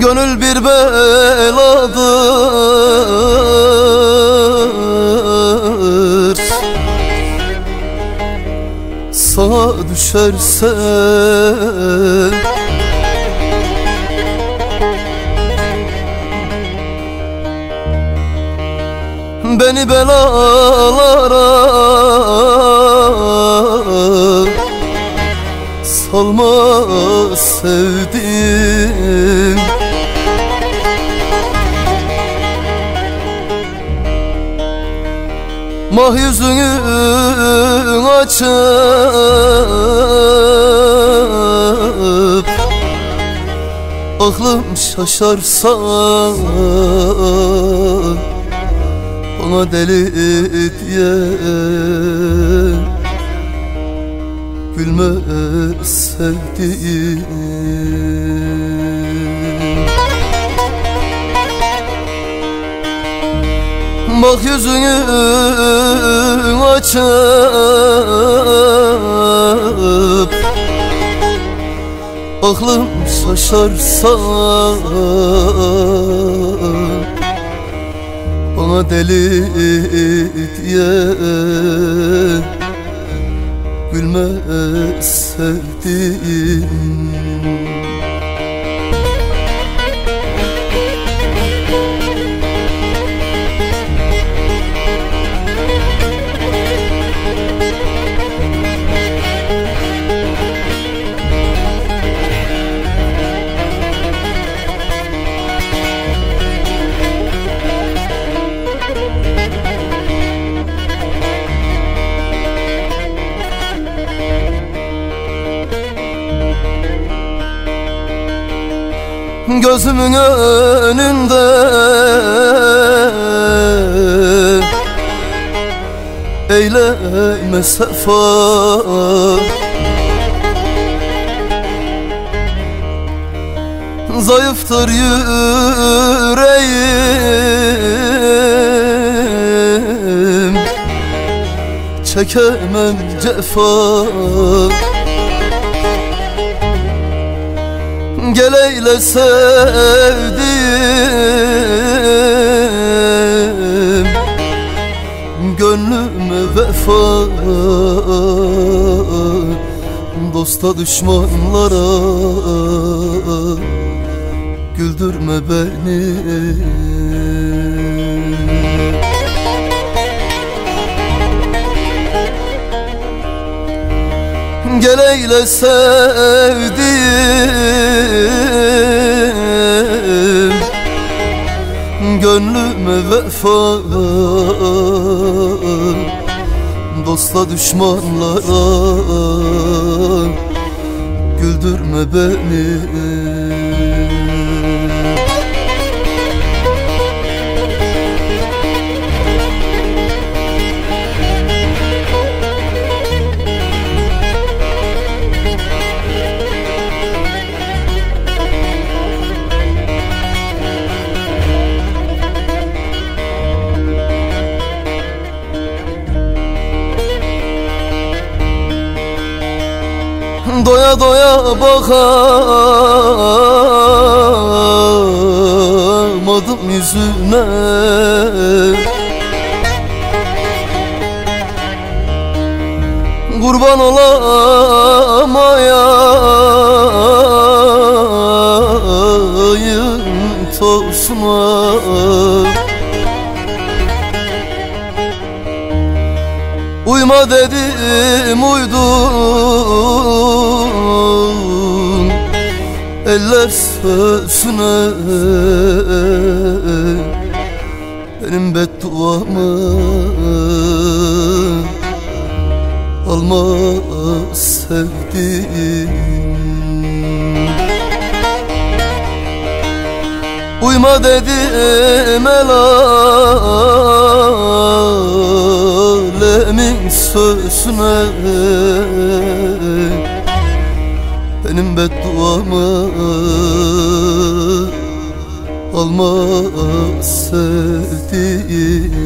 Gönül bir beladır. Sağa düşerse Beni belalara Salma sevdim Mah yüzünü açıp Aklım şaşarsa Bana deli diye Gülme sevdiğim Bak yüzünü açıp Aklım şaşarsa Bana deli diye Gülme sevdiğim Gözümün önünde. Eyleme sefa. Zayıftır yüreğim. Çekemem cefa Gel eyle sevdim Gönlüme vefa Dosta düşmanlara Güldürme beni. Gel eyle sevdim Gönlüme vefa Dosta düşmanlara Güldürme beni Doya doya bakamadım yüzüne Kurban olamayayım tosuna Uyma dedim uydum Eller sözüne Benim bedduamı Alma sevdiğim. Uyma dedim el alemin sözüne Benim bedduamı alma sevdiğim